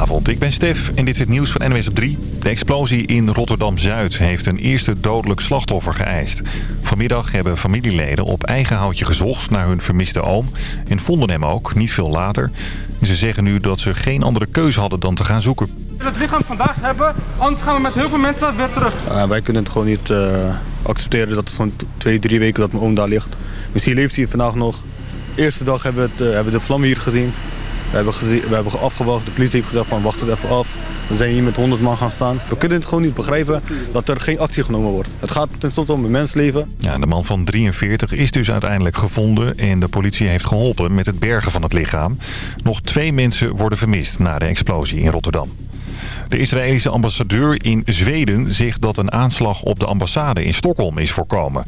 Goedenavond, ik ben Stef en dit is het nieuws van NWS op 3. De explosie in Rotterdam-Zuid heeft een eerste dodelijk slachtoffer geëist. Vanmiddag hebben familieleden op eigen houtje gezocht naar hun vermiste oom... en vonden hem ook, niet veel later. ze zeggen nu dat ze geen andere keuze hadden dan te gaan zoeken. We willen het lichaam vandaag hebben, anders gaan we met heel veel mensen weer terug. Uh, wij kunnen het gewoon niet uh, accepteren dat het gewoon twee, drie weken dat mijn oom daar ligt. Misschien leeft hij vandaag nog. De eerste dag hebben we, het, uh, hebben we de vlam hier gezien. We hebben, gezien, we hebben afgewacht. De politie heeft gezegd van wacht het even af. We zijn hier met 100 man gaan staan. We kunnen het gewoon niet begrijpen dat er geen actie genomen wordt. Het gaat tenslotte om een mensleven. Ja, de man van 43 is dus uiteindelijk gevonden en de politie heeft geholpen met het bergen van het lichaam. Nog twee mensen worden vermist na de explosie in Rotterdam. De Israëlische ambassadeur in Zweden zegt dat een aanslag op de ambassade in Stockholm is voorkomen.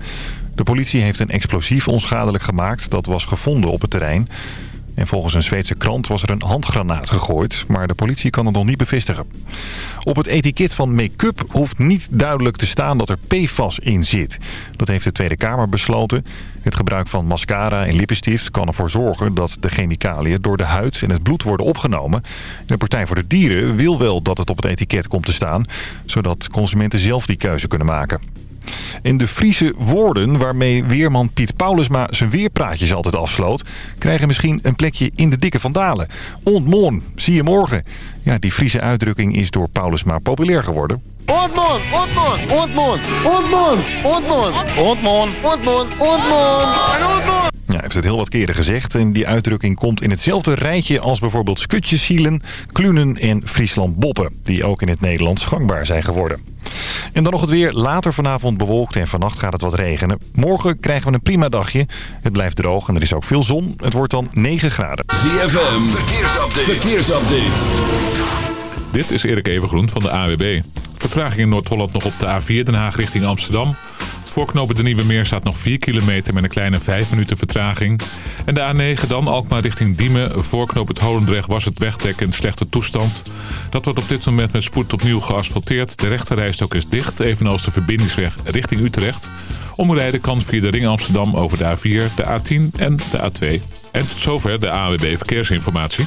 De politie heeft een explosief onschadelijk gemaakt dat was gevonden op het terrein. En volgens een Zweedse krant was er een handgranaat gegooid, maar de politie kan het nog niet bevestigen. Op het etiket van make-up hoeft niet duidelijk te staan dat er PFAS in zit. Dat heeft de Tweede Kamer besloten. Het gebruik van mascara en lippenstift kan ervoor zorgen dat de chemicaliën door de huid en het bloed worden opgenomen. De Partij voor de Dieren wil wel dat het op het etiket komt te staan, zodat consumenten zelf die keuze kunnen maken. En de Friese woorden waarmee weerman Piet Paulusma zijn weerpraatjes altijd afsloot... krijgen misschien een plekje in de dikke vandalen. Ontmoon, zie je morgen. Ja, die Friese uitdrukking is door Paulusma populair geworden. Ontmoon, ontmoon, ontmoon, ontmoon, ontmoon, ontmoon, ontmoon en ontmoon. Ja, hij heeft het heel wat keren gezegd. En die uitdrukking komt in hetzelfde rijtje als bijvoorbeeld skutjeszielen, klunen en Friesland boppen. Die ook in het Nederlands gangbaar zijn geworden. En dan nog het weer. Later vanavond bewolkt en vannacht gaat het wat regenen. Morgen krijgen we een prima dagje. Het blijft droog en er is ook veel zon. Het wordt dan 9 graden. ZFM, verkeersupdate. verkeersupdate. Dit is Erik Evengroen van de AWB. Vertraging in Noord-Holland nog op de A4 Den Haag richting Amsterdam. Voorknopen de Nieuwe Meer staat nog 4 kilometer met een kleine 5 minuten vertraging. En de A9 dan Alkmaar richting Diemen. Voorknoop het Holendrecht was het wegdek in slechte toestand. Dat wordt op dit moment met spoed opnieuw geasfalteerd. De rechterrijstok is dicht, evenals de verbindingsweg richting Utrecht. Omrijden kan via de Ring Amsterdam over de A4, de A10 en de A2. En tot zover de AWB Verkeersinformatie.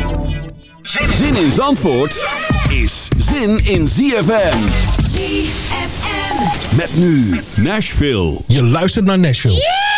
Zin in Zandvoort is zin in ZFM. ZFM. Met nu Nashville. Je luistert naar Nashville.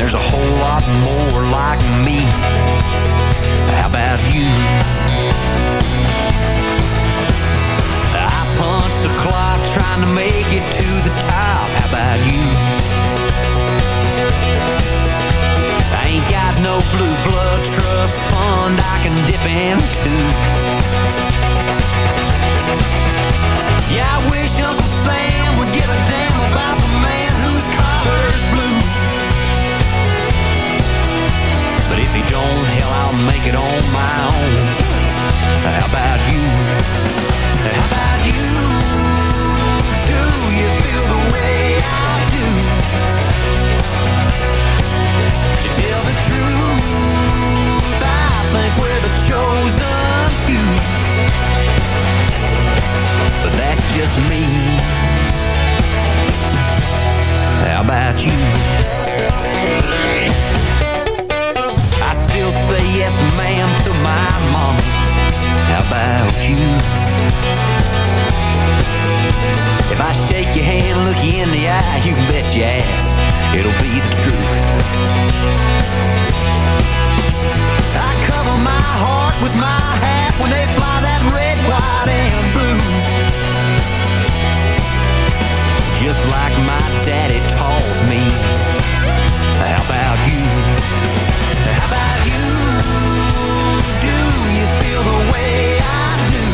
There's a whole lot more like me. How about you? I punched the clock trying to make it to the top. How about you? I ain't got no blue blood trust fund I can dip into. Yeah, I wish Uncle Sam would give a damn If don't, hell, I'll make it on my own. How about you? How about you? Do you feel the way I do? To tell the truth, I think we're the chosen few. But that's just me. How about you? she'll say yes ma'am to my mama How about you? If I shake your hand, look you in the eye You can bet your ass it'll be the truth. I cover my heart with my hat When they fly that red, white, and blue. Just like my daddy taught me. How about you? How about you? Do you feel the way I do?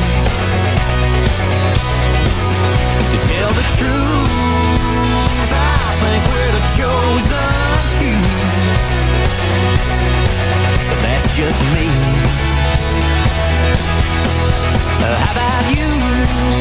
To tell the truth, I think we're the chosen few. But that's just me. Uh, how about you?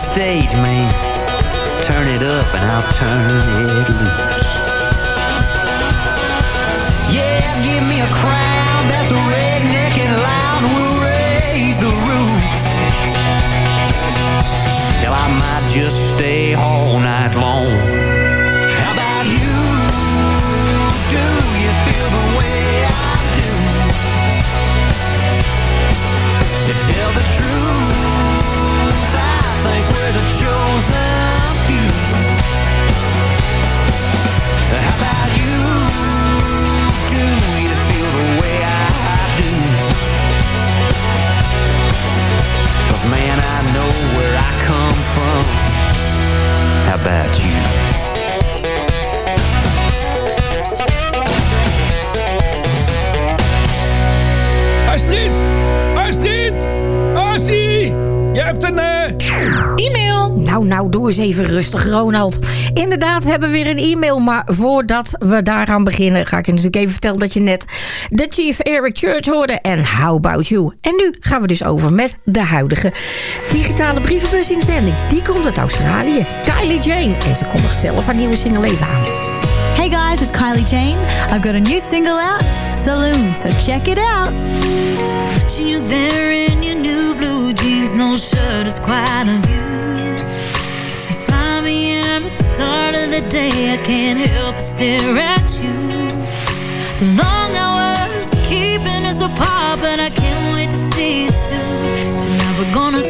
Stage, man. Turn it up and I'll turn it loose. Yeah, give me a crowd that's redneck and loud. We'll raise the roof. Hell, I might just stay all night long. About you? Astrid! Astrid! Asie! Je hebt een... eh, E-mail. Nou, nou, doe eens even rustig, Ronald. Inderdaad, we hebben weer een e-mail. Maar voordat we daaraan beginnen... ga ik je natuurlijk even vertellen dat je net... de Chief Eric Church hoorde en How About You. En nu gaan we dus over met de huidige digitale brievenbusinzending. Die komt uit Australië. Kylie Jane. En ze kondigt zelf haar nieuwe single even aan. Hey guys, it's Kylie Jane. I've got a new single out, Saloon, so check it out. Watching you there in your new blue jeans, no shirt, it's quite a view. It's 5 a.m. at the start of the day, I can't help but stare at you. The but I can't wait to see you soon. Tonight we're gonna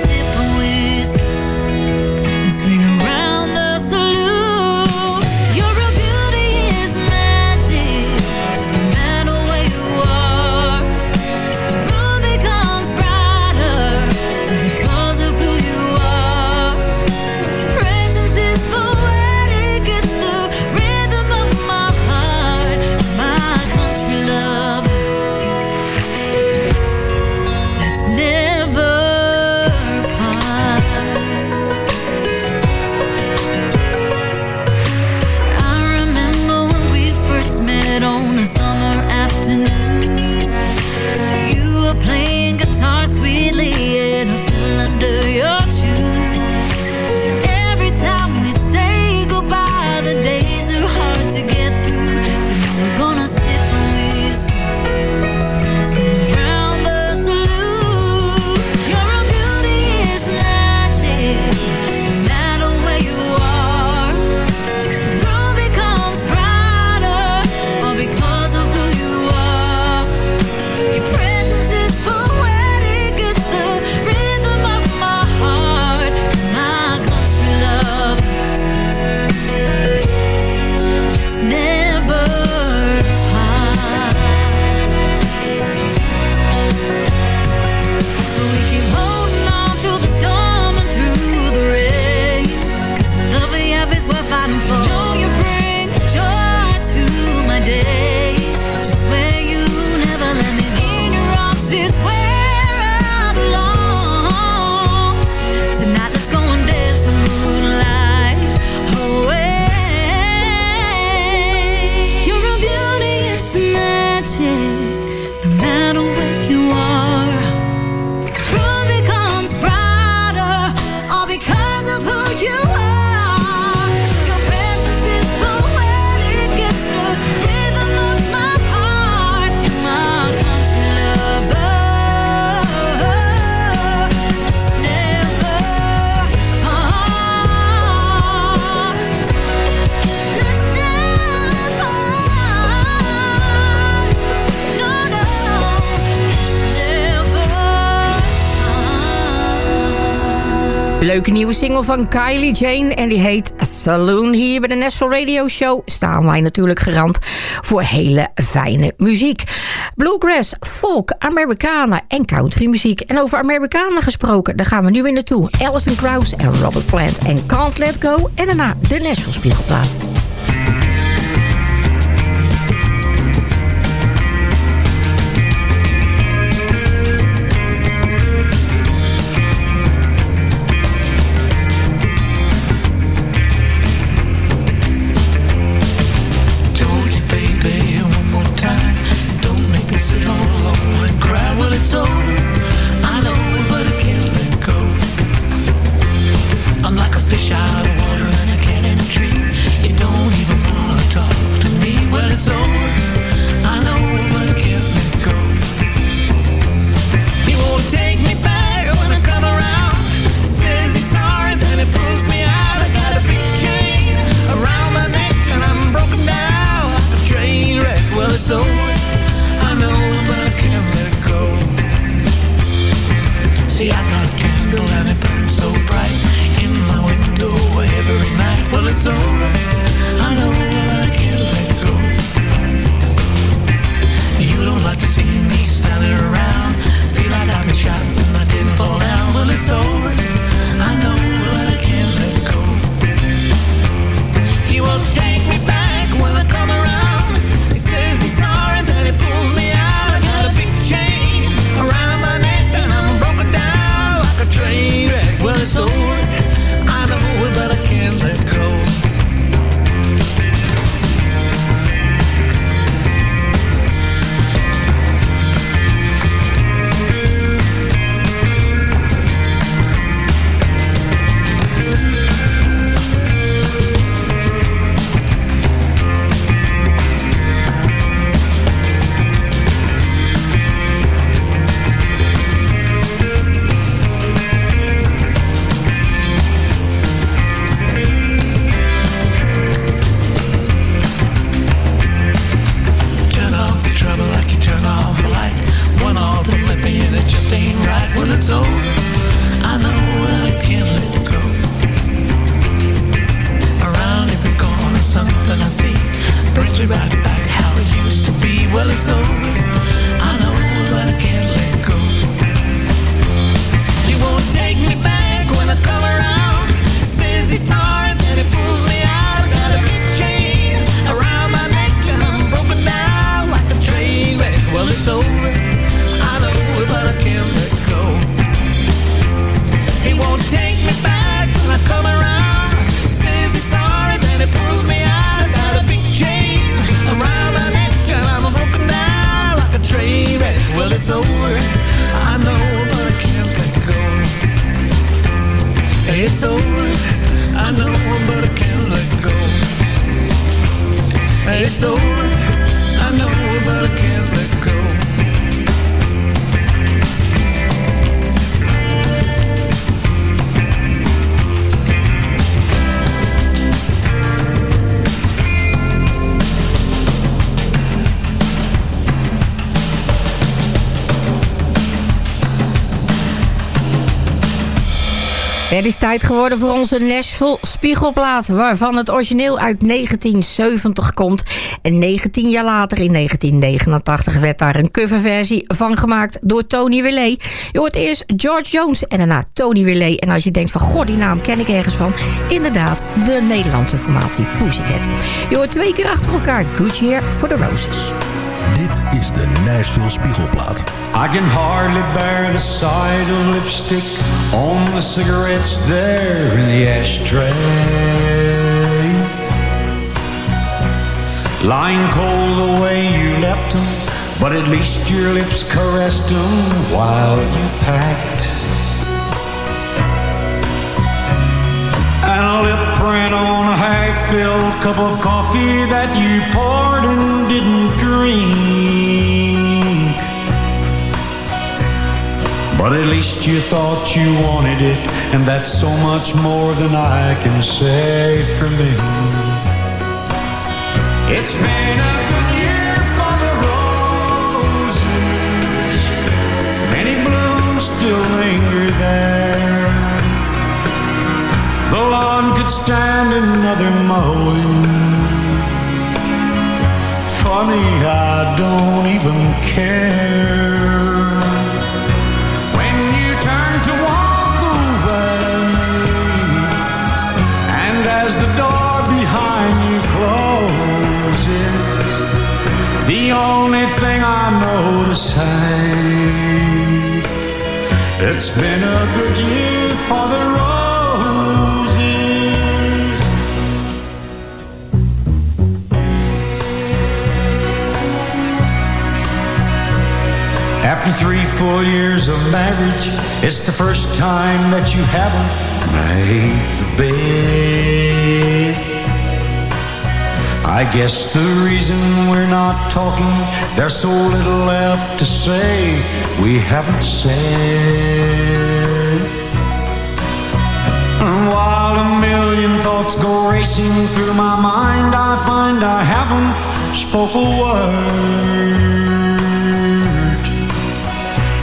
nieuwe single van Kylie Jane en die heet Saloon. Hier bij de Nashville Radio Show staan wij natuurlijk gerand voor hele fijne muziek. Bluegrass, folk, Americana en country muziek. En over Americana gesproken, daar gaan we nu weer naartoe. Alison Krauss en Robert Plant en Can't Let Go. En daarna de Nashville Spiegelplaat. so Het is tijd geworden voor onze Nashville Spiegelplaat... waarvan het origineel uit 1970 komt. En 19 jaar later, in 1989, werd daar een coverversie van gemaakt... door Tony Willey. Je hoort eerst George Jones en daarna Tony Willey. En als je denkt van, god, die naam ken ik ergens van... inderdaad, de Nederlandse formatie Pussycat. Je hoort twee keer achter elkaar Good Year for the Roses. Dit is de Nashville Spiegelplaat. I can hardly bear the sight of lipstick on the cigarettes there in the ashtray. Lying cold the way you left them, but at least your lips caressed them while you packed. And a lip print on a half-filled cup of coffee that you poured and didn't drink. But at least you thought you wanted it, and that's so much more than I can say for me. It's been a good year for the roses. Many blooms still linger there. The lawn could stand another mowing. Funny, I don't even care. It's been a good year for the roses. After three full years of marriage, it's the first time that you haven't made the bed. I guess the reason we're not talking, there's so little left to say we haven't said. And while a million thoughts go racing through my mind, I find I haven't spoke a word.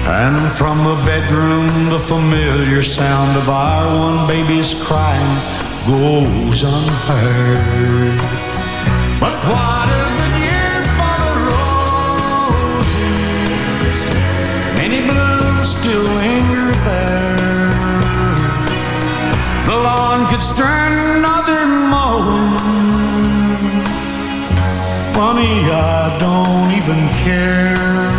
And from the bedroom, the familiar sound of our one baby's crying goes unheard. I don't even care.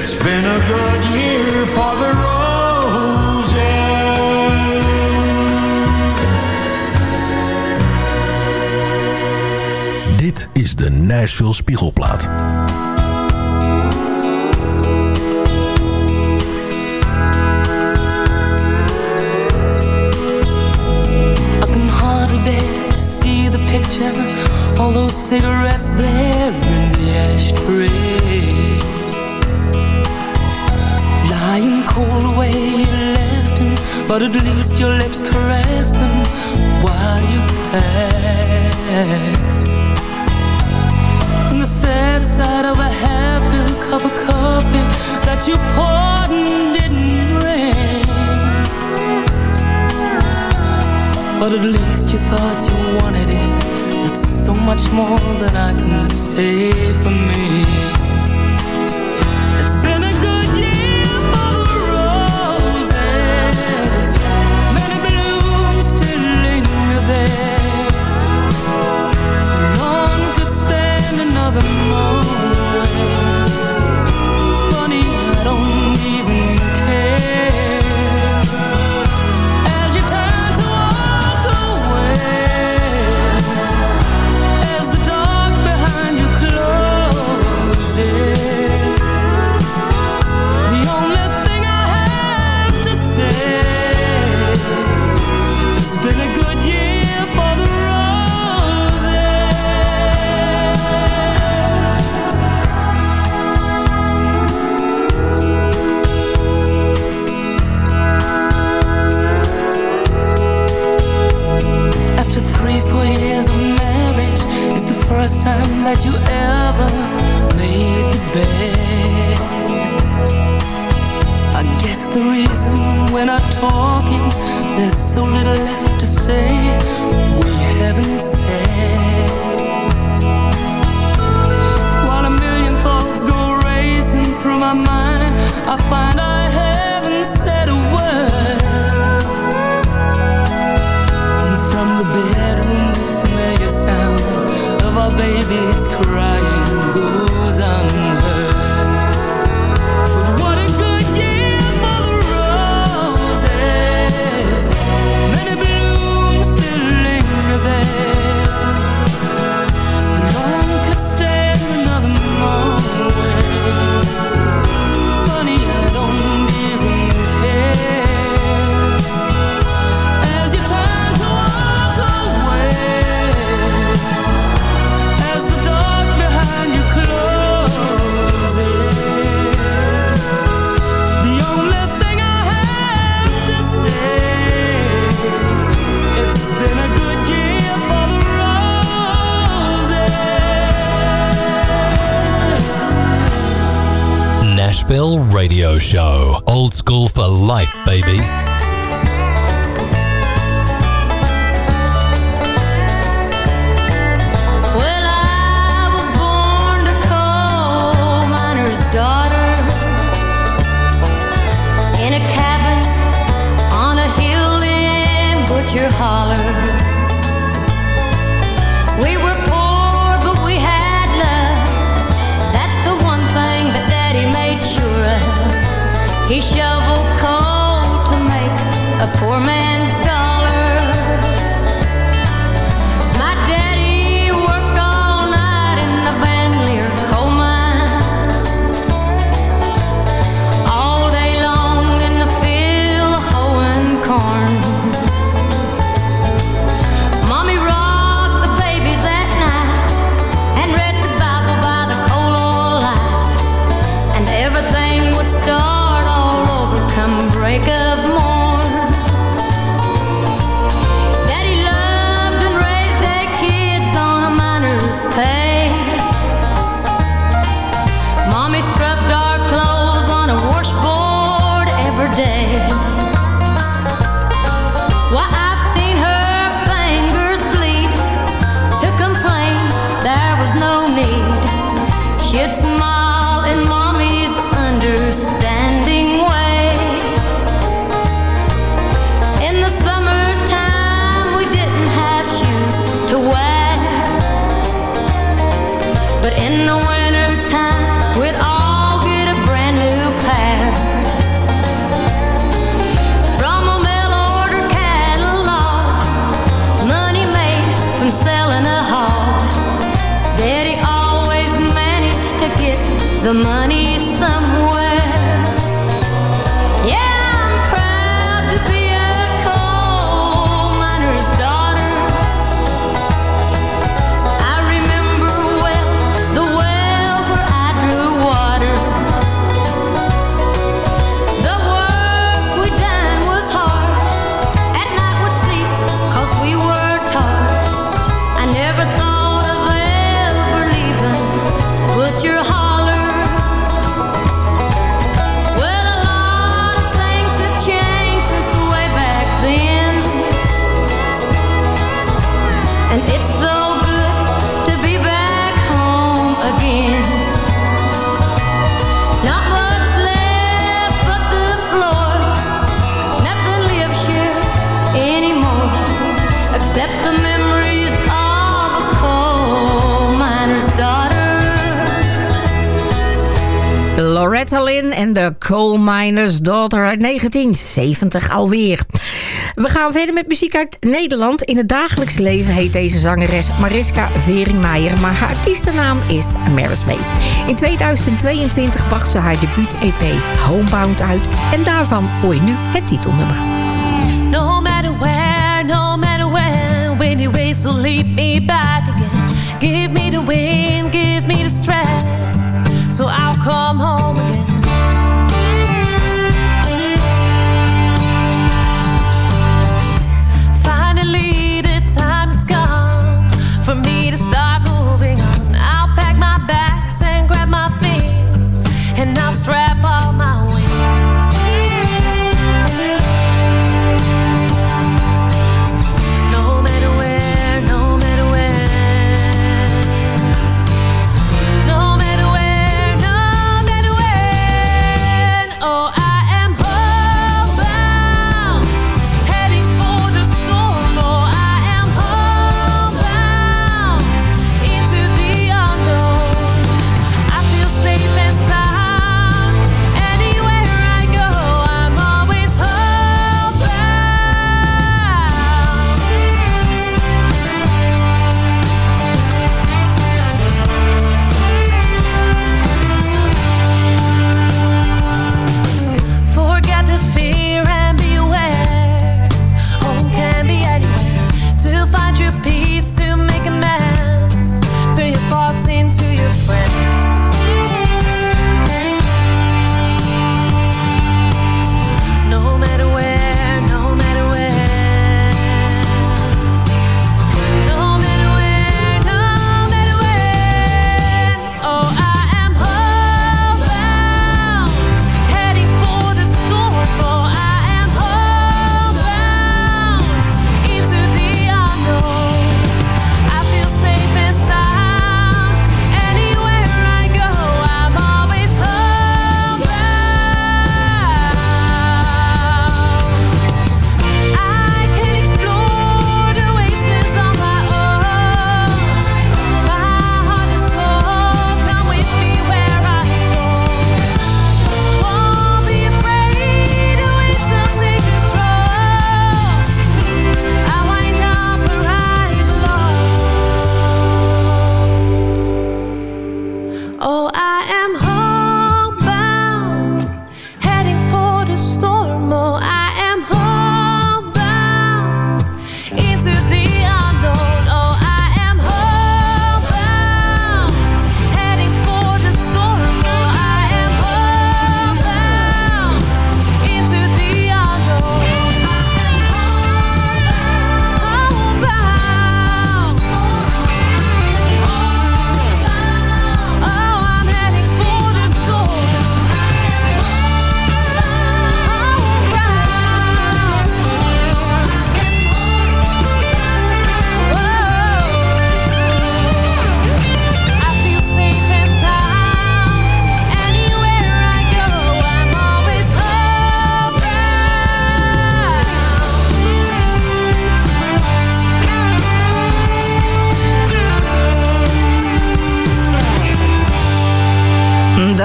It's been a good year for the roses. Dit is de Nashville Spiegelplaat. I can hardly bear to see the picture All those cigarettes there in the ashtray Iron cold way you left him But at least your lips caressed them While you had The sad side of a half-filled cup of coffee That you poured and didn't drink. But at least you thought you wanted it. That's so much more than I can say for me. It's been a good year. holler. We were poor, but we had love. That's the one thing that Daddy made sure of. He showed Miner's Daughter uit 1970 alweer. We gaan verder met muziek uit Nederland. In het dagelijks leven heet deze zangeres Mariska Veringmeijer, maar haar artiestennaam is Maris May. In 2022 bracht ze haar debuut-EP Homebound uit en daarvan hoor je nu het titelnummer. No matter where, no matter when, when you to lead me back again. Give me the wind, give me the strength, so I'll come home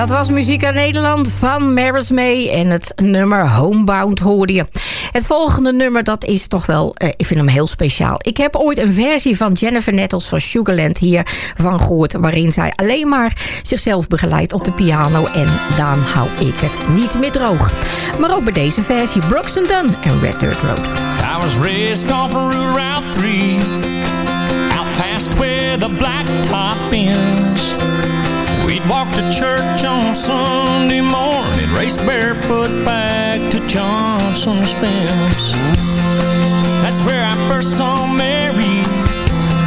Dat was muziek uit Nederland van Maris May en het nummer Homebound hoorde je. Het volgende nummer, dat is toch wel, eh, ik vind hem heel speciaal. Ik heb ooit een versie van Jennifer Nettles van Sugarland hiervan gehoord... waarin zij alleen maar zichzelf begeleidt op de piano... en dan hou ik het niet meer droog. Maar ook bij deze versie Brooks and Dunn en Red Dirt Road. I was raced off of Route 3 Out past where the blacktop ends We'd walk to church on Sunday morning Race barefoot back to Johnson's fence. That's where I first saw Mary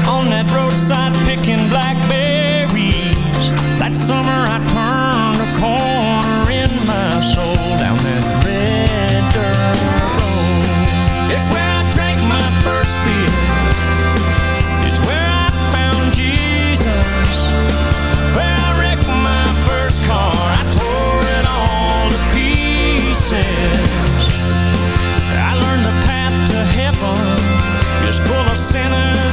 On that roadside picking blackberries. That summer I heaven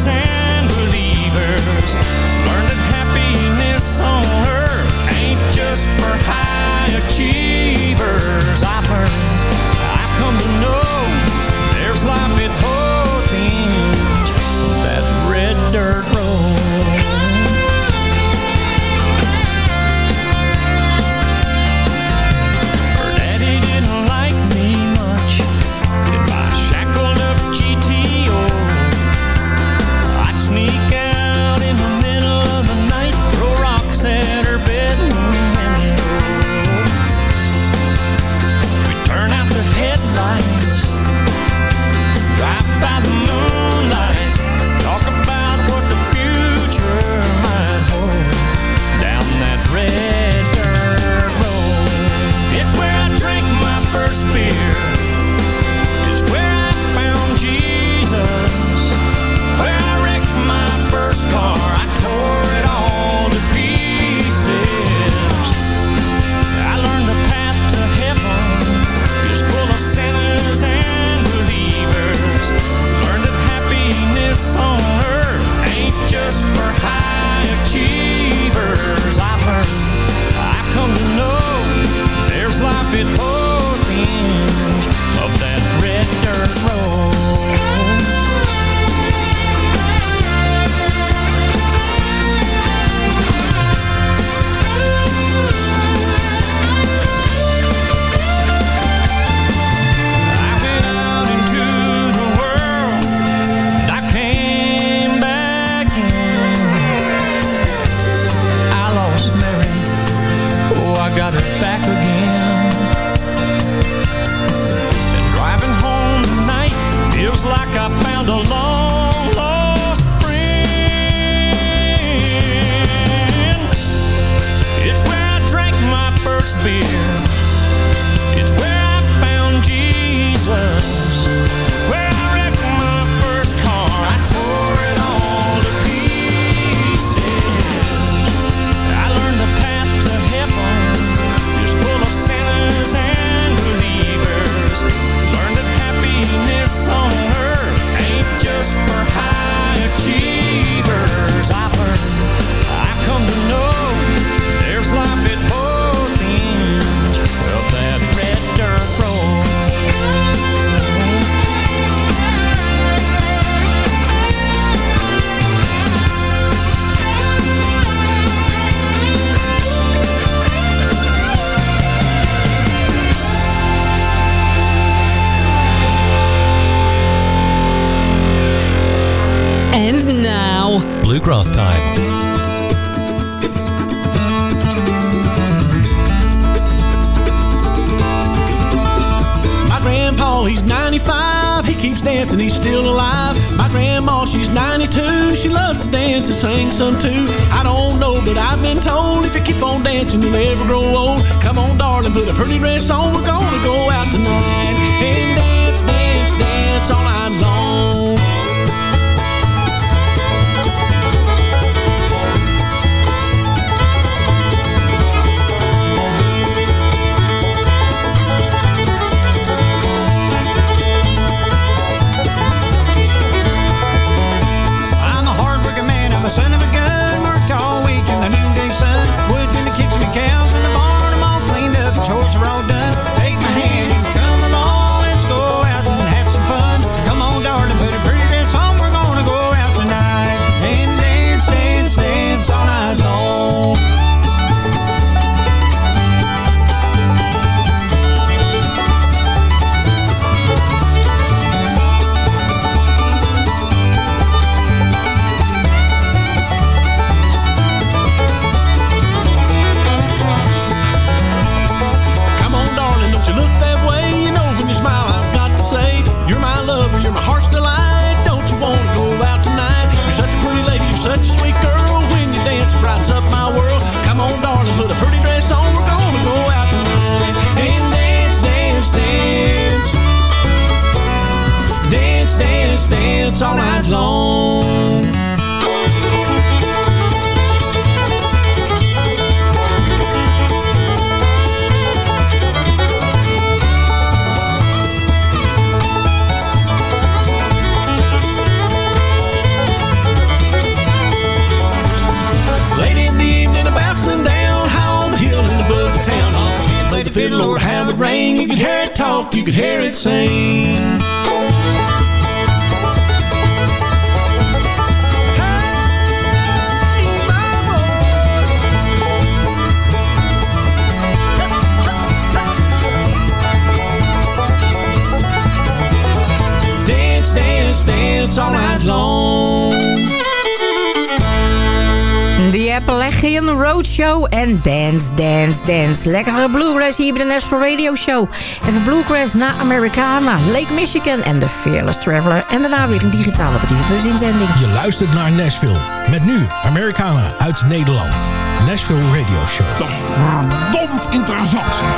Show en Dance, Dance, Dance. Lekkere bluegrass hier bij de Nashville Radio Show. Even bluegrass na Americana, Lake Michigan en The Fearless Traveler. En daarna weer een digitale brievenbusinzending. Je luistert naar Nashville. Met nu Americana uit Nederland. Nashville Radio Show. Dat is verdomd interessant zeg.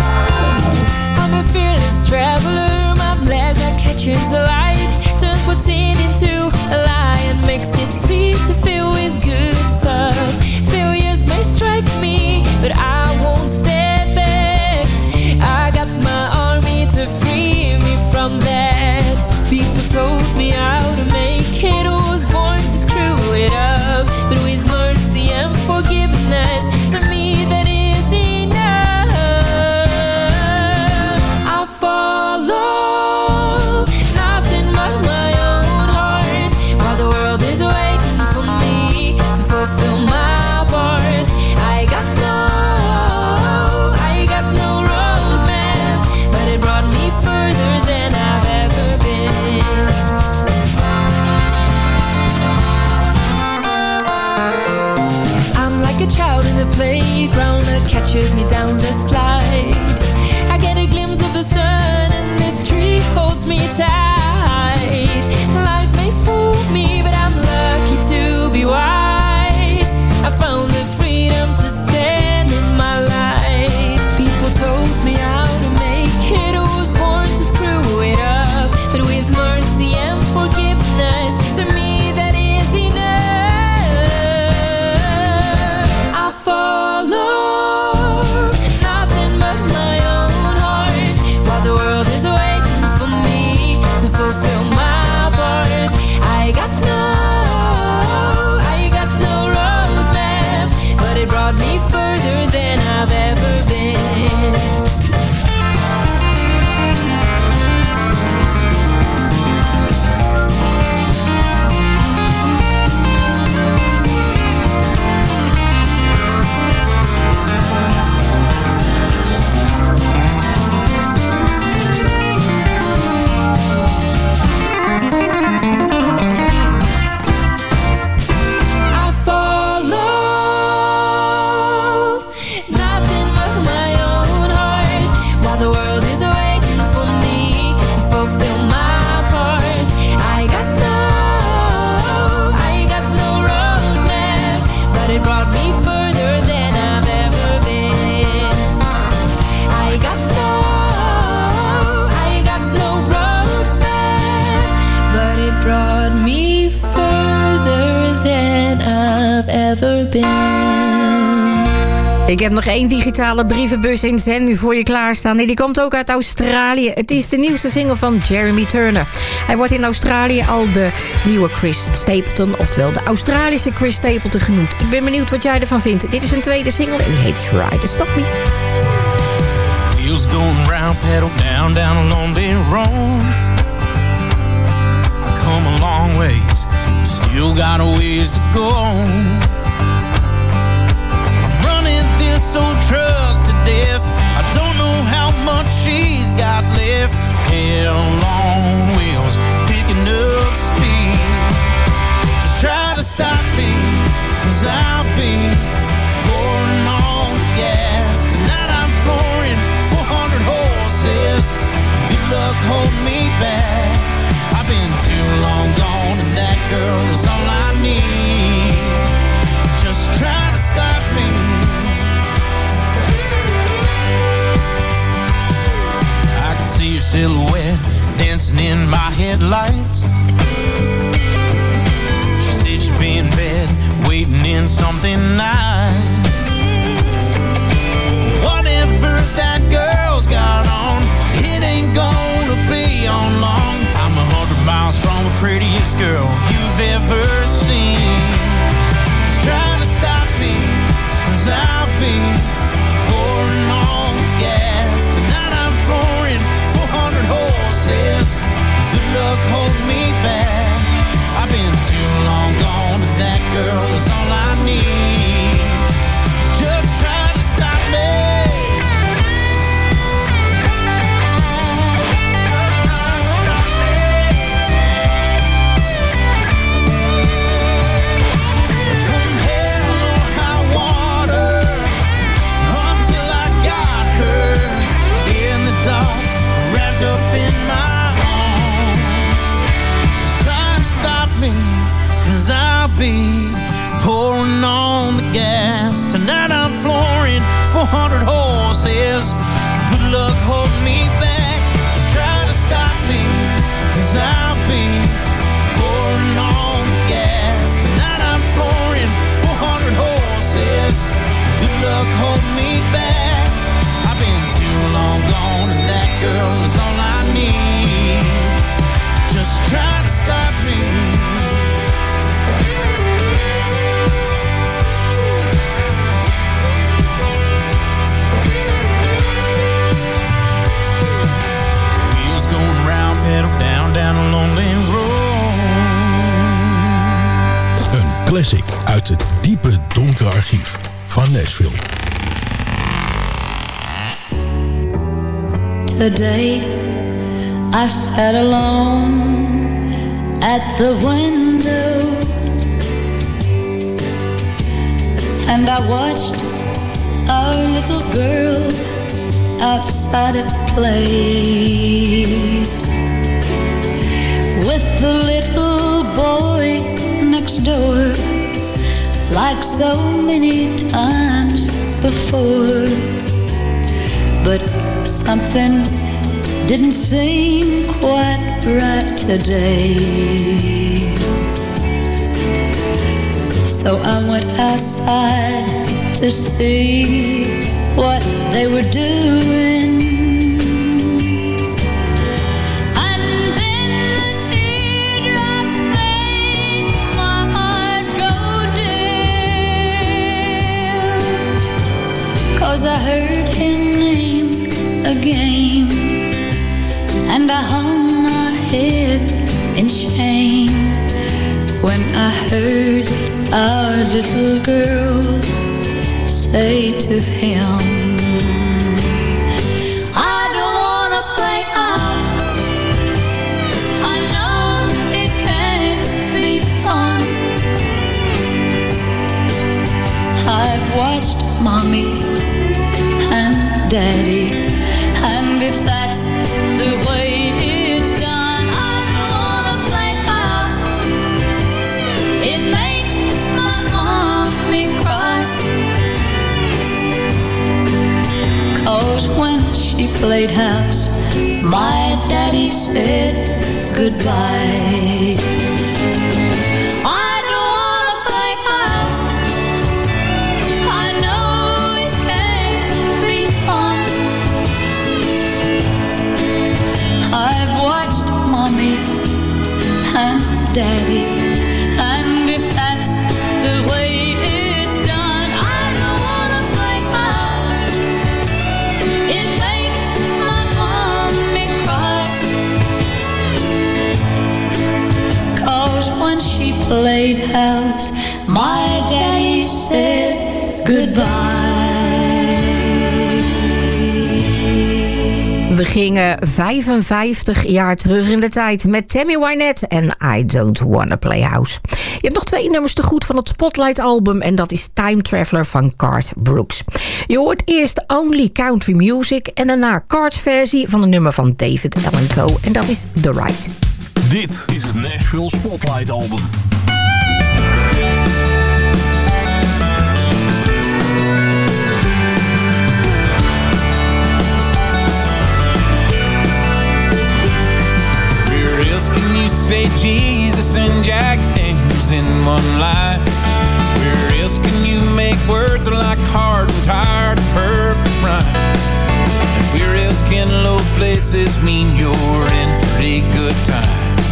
I'm a fearless traveler. My black that catches the light. Turns what's in into a lion. Makes it free to fill with good stuff. strike me, but I won't. Één digitale brievenbus in Zen voor je klaarstaan. Die komt ook uit Australië. Het is de nieuwste single van Jeremy Turner. Hij wordt in Australië al de nieuwe Chris Stapleton... oftewel de Australische Chris Stapleton genoemd. Ik ben benieuwd wat jij ervan vindt. Dit is een tweede single en die heet Try to Stop Me. Wheels going round, pedal down, down a lonely road. I come a long ways, still got a ways to go. This old truck to death. I don't know how much she's got left. Hell on wheels, picking up speed. Just try to stop me, cause I'll be Nashville. Today I sat alone at the window and I watched our little girl outside at play with the little boy next door like so many times before but something didn't seem quite right today. So I went outside to see what they were doing. And I hung my head in shame When I heard our little girl say to him I don't wanna play house I know it can't be fun. I've watched mommy and daddy And if that's the way playhouse, my daddy said goodbye. I don't want playhouse. I know it can't be fun. I've watched mommy and daddy playhouse, my daddy said goodbye. We gingen 55 jaar terug in de tijd met Tammy Wynette en I Don't Wanna Play House. Je hebt nog twee nummers te goed van het Spotlight album en dat is Time Traveler van Cart Brooks. Je hoort eerst Only Country Music en daarna Cart's versie van een nummer van David Allen Coe en dat is The Right. Dit is het Nashville Spotlight Album. Say Jesus and Jack Daniels in one line? Where else can you make words like hard and tired of perfect rhyme? And where else can low places mean you're in a good time?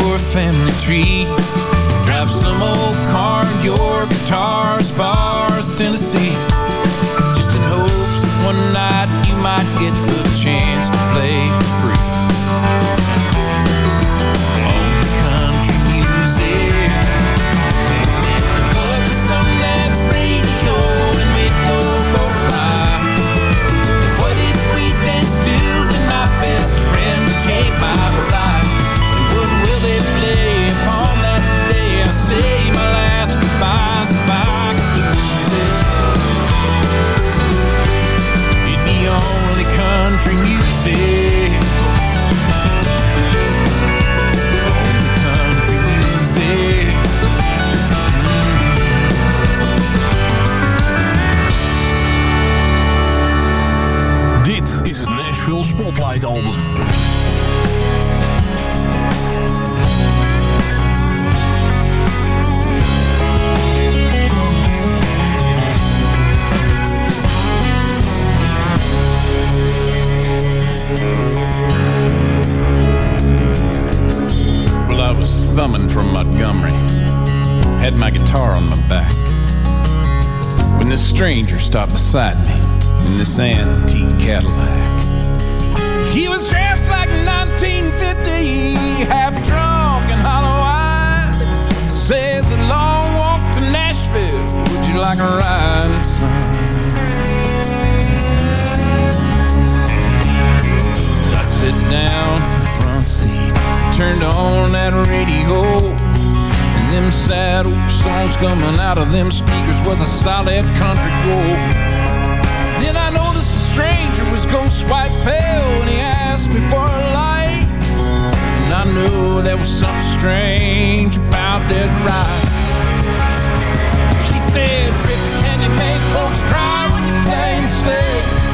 Your family tree? Drive some old car your guitar as far as Tennessee. Just in hopes that one night you might get thumbing from Montgomery, had my guitar on my back. When this stranger stopped beside me in this antique Cadillac. He was dressed like 1950, half drunk and hollow eyed. Says a long walk to Nashville. Would you like a ride, son? I sit down in the front seat, turned on that radio. And them sad old songs coming out of them speakers was a solid country gold Then I know this stranger was ghost white pale And he asked me for a light. And I knew there was something strange about this ride. He said, Rick, can you make folks cry when you play and sing?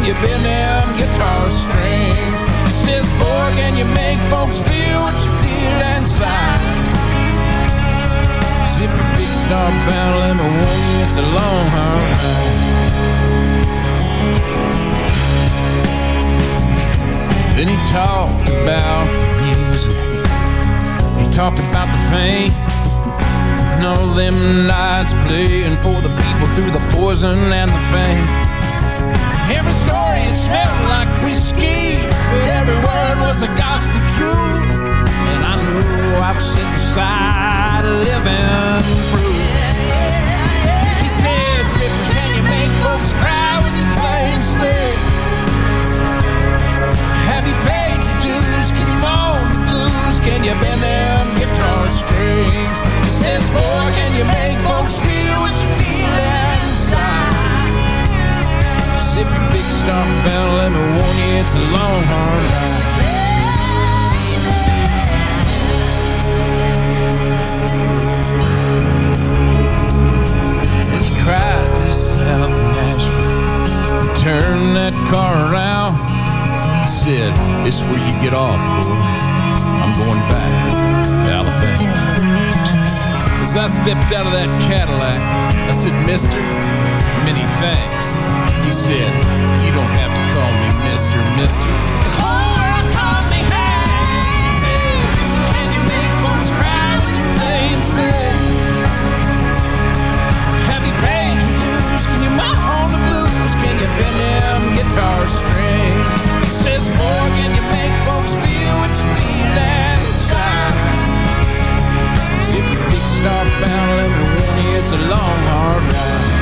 can you bend them guitar strings? He says, boy, can you make folks feel what you feel inside? Zipper big star bound, and me warn you, it's a long hard ride. Then he talked about music. He talked about the fame. And all them nights playing for the people through the poison and the pain. Every story it smelled like whiskey, but every word was a gospel truth. And I knew I was beside a living proof. He said, Dripper, can you make folks cry when you play and sing? Have you paid your dues? Can you moan the blues? Can you bend them guitar strings? He says, boy, can you make folks feel what you feel inside? Zip your big star bell, let me warn you, it's a long, hard ride. And he cried himself in Nashville. Turn that car around. He said, This where you get off, boy. I'm going back to Alabama. As I stepped out of that Cadillac, I said, Mister, many thanks. He said, You don't have to call me Mister, Mister. The whole world called me it's a long, hard ride.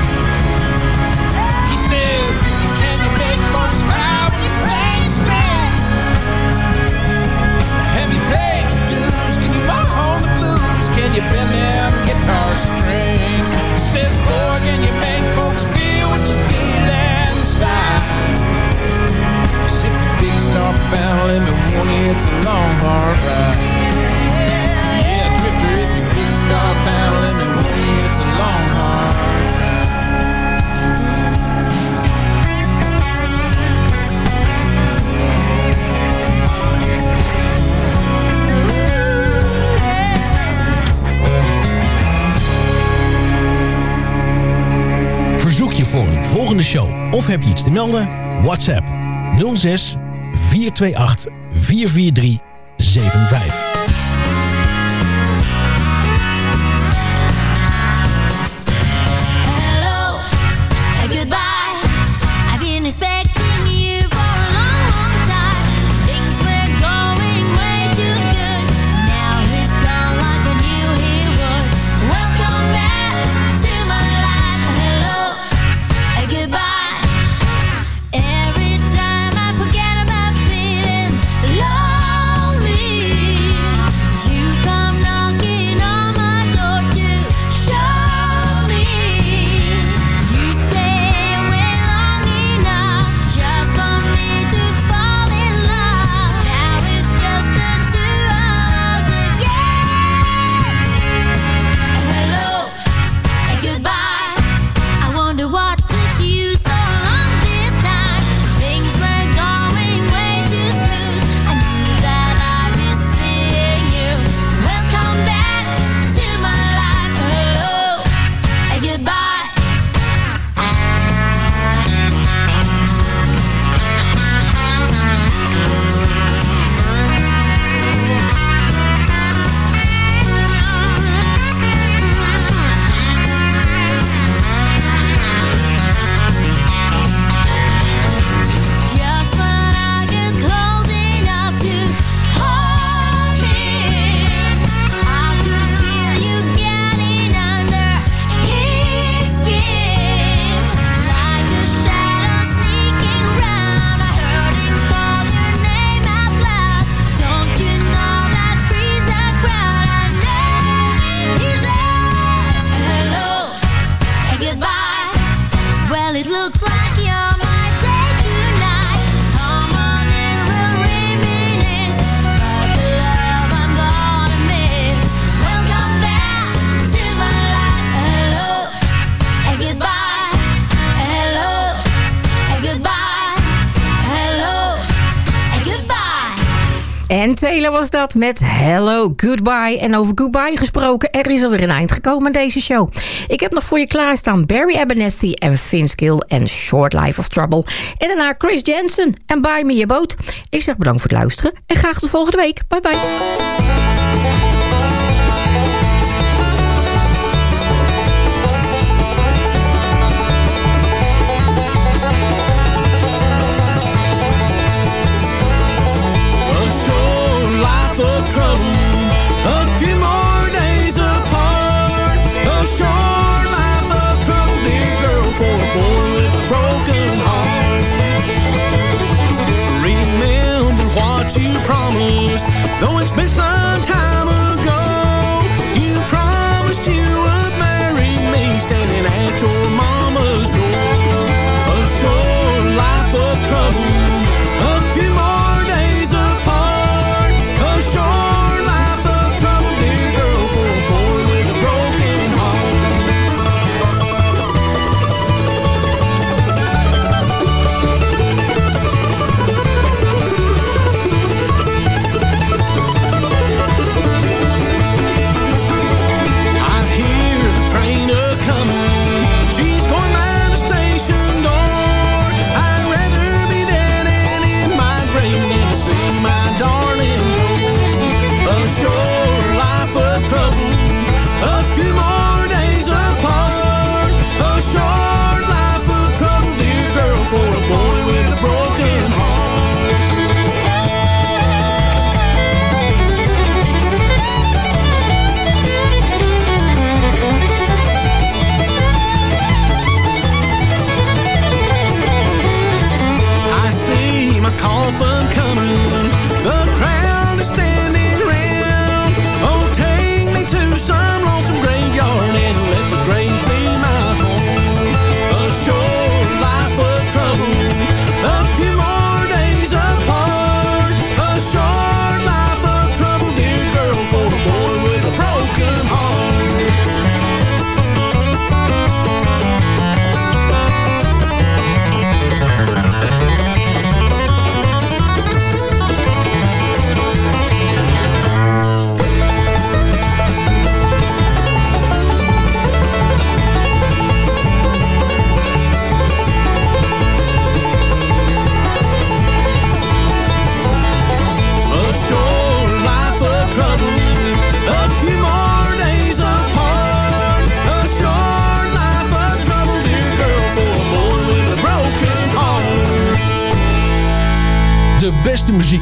He can you make folks when you play you your dues? Can you the blues? Can you bend them guitar strings? He says, boy, can you make folks feel what you feel inside? Zip your big star bound, let me warn you, it's a long, hard ride. Voor een volgende show of heb je iets te melden? WhatsApp 06 428 443 75. Was dat met Hello Goodbye. En over goodbye gesproken, er is alweer een eind gekomen aan deze show. Ik heb nog voor je klaarstaan Barry Abernethy en Vince Gill en Short Life of Trouble. En daarna Chris Jensen en Buy Me a Boat. Ik zeg bedankt voor het luisteren en graag tot volgende week. Bye bye. What you promised, though it's been some time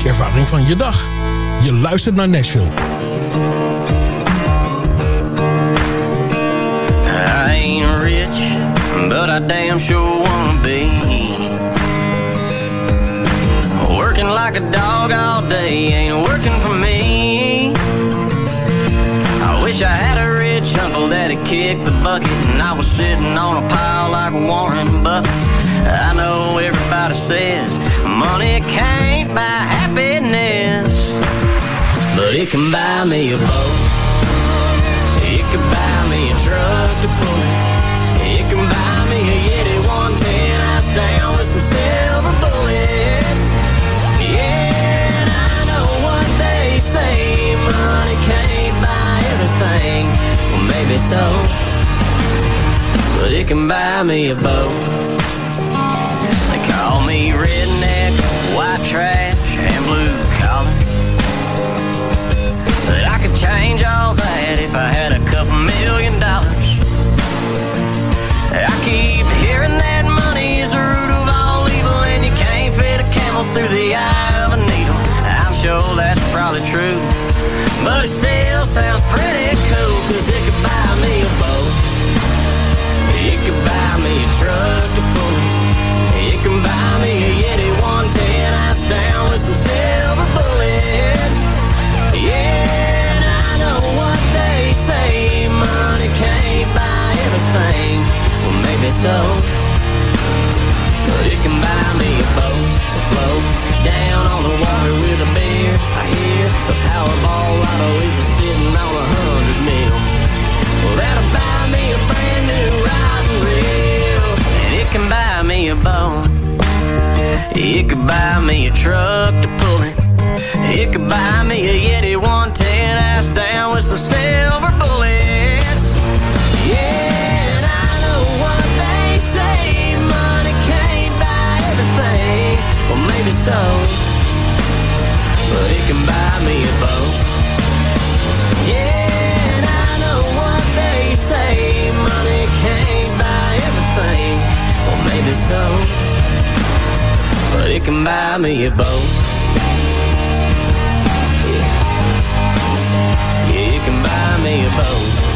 muziekervaring van je dag. Je luistert naar Nashville. I ain't rich, but I damn sure wanna be. Working like a dog all day ain't working for me. I wish I had a rich uncle that'd kick the bucket and I was sitting on a pile like Warren Buffett. I know everybody says money can't buy but it can buy me a boat. It can buy me a truck to pull it. It can buy me a Yeti 110 ice down with some silver bullets. Yeah, and I know what they say, money can't buy everything. Well, maybe so, but it can buy me a boat. They call me redneck, white trash, change all that if I had a couple million dollars. I keep hearing that money is the root of all evil, and you can't fit a camel through the eye of a needle. I'm sure that's probably true, but it still sounds pretty cool, cause it could buy me a boat. It could buy me a truck to pull it. Can buy me thing. Well, maybe so. But it can buy me a boat to float down on the water with a beer. I hear the Powerball lotto is sitting on a hundred mil. Well, that'll buy me a brand new riding wheel, and it can buy me a boat. It could buy me a truck to pull it. It could buy me a Yeti 110 ass down with some silver bullets. Yeah. So. But it can buy me a boat. Yeah, and I know what they say. Money can't buy everything. Well, maybe so. But it can buy me a boat. Yeah, yeah it can buy me a boat.